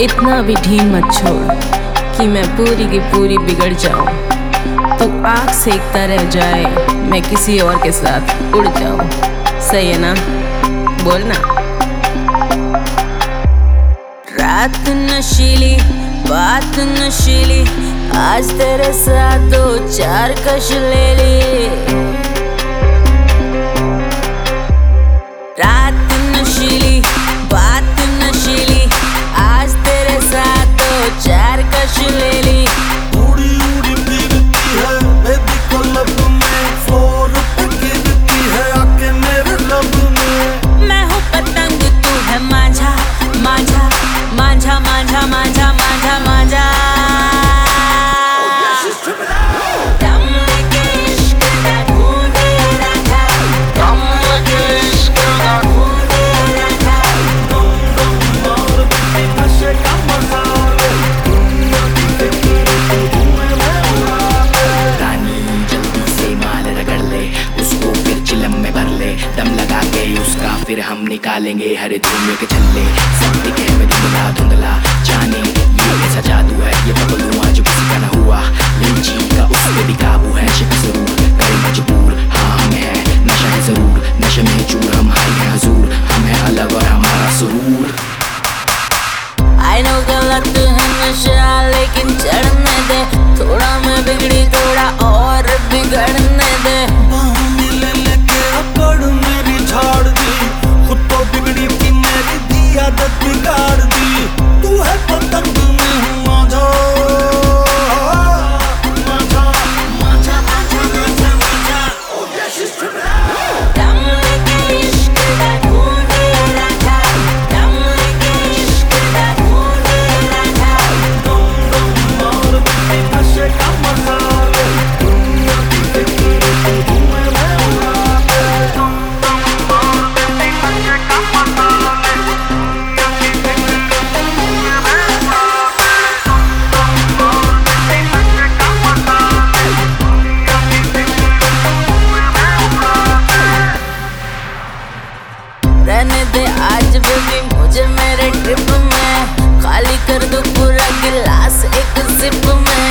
इतना भी ढीम मत छोड़ कि मैं पूरी की पूरी बिगड़ जाऊँ। तो आग सेकता रह जाए, मैं किसी और के साथ उड़ जाऊँ। सही है ना? बोलना रात नशीली, बात नशीली, आज तेरे साथ दो चार कश ले ली फिर हम निकालेंगे हरे धूमे के छल्ले सब दिखे में धुंधला धुंधला जाने ये ऐसा जादू है, ये बबलुआ आज किसी रहने दे, आज भी मुझे मेरे ट्रिप में। खाली कर दो पूरा गिलास एक सिप में।